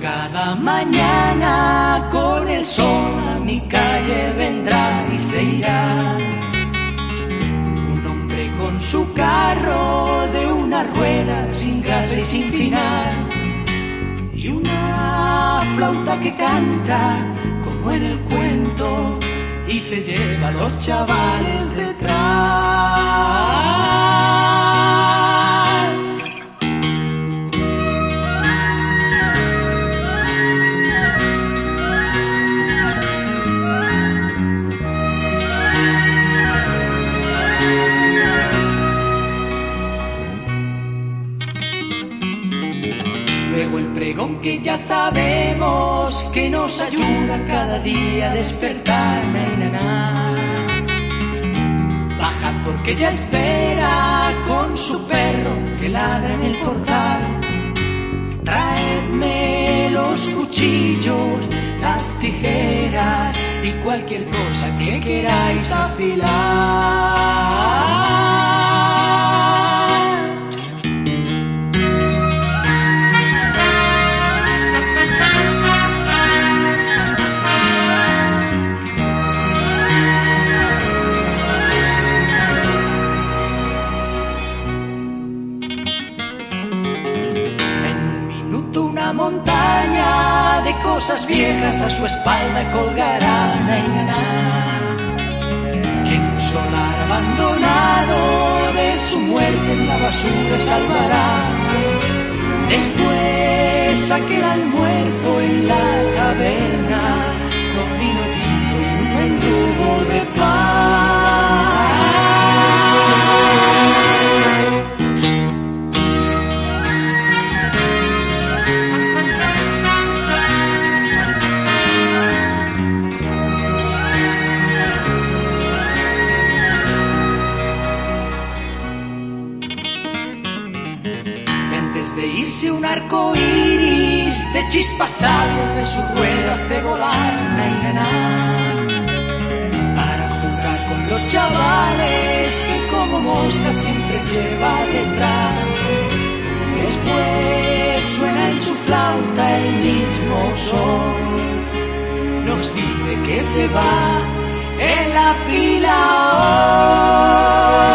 Cada mañana con el sol a mi calle vendrá y se irá. Un hombre con su carro de una rueda sin casa y sin final. Y una flauta que canta como en el cuento y se lleva a los chavales detrás. Luego el pregón que ya sabemos que nos ayuda cada día a despertar, na, na, na. Baja porque ya espera con su perro que ladra en el portal. Traedme los cuchillos, las tijeras y cualquier cosa que queráis afilar. Montaña de cosas viejas a su espalda colgará. na, na. Que en un solar abandonado de su muerte en la basura salvará. Después aquel almuerzo en la de irse un arco iris de chispas sabias de su rueda hace volar na, para jugar con los chavales que como mosca siempre lleva detrás. Después suena en su flauta el mismo son, nos dice que se va en la fila. hoy.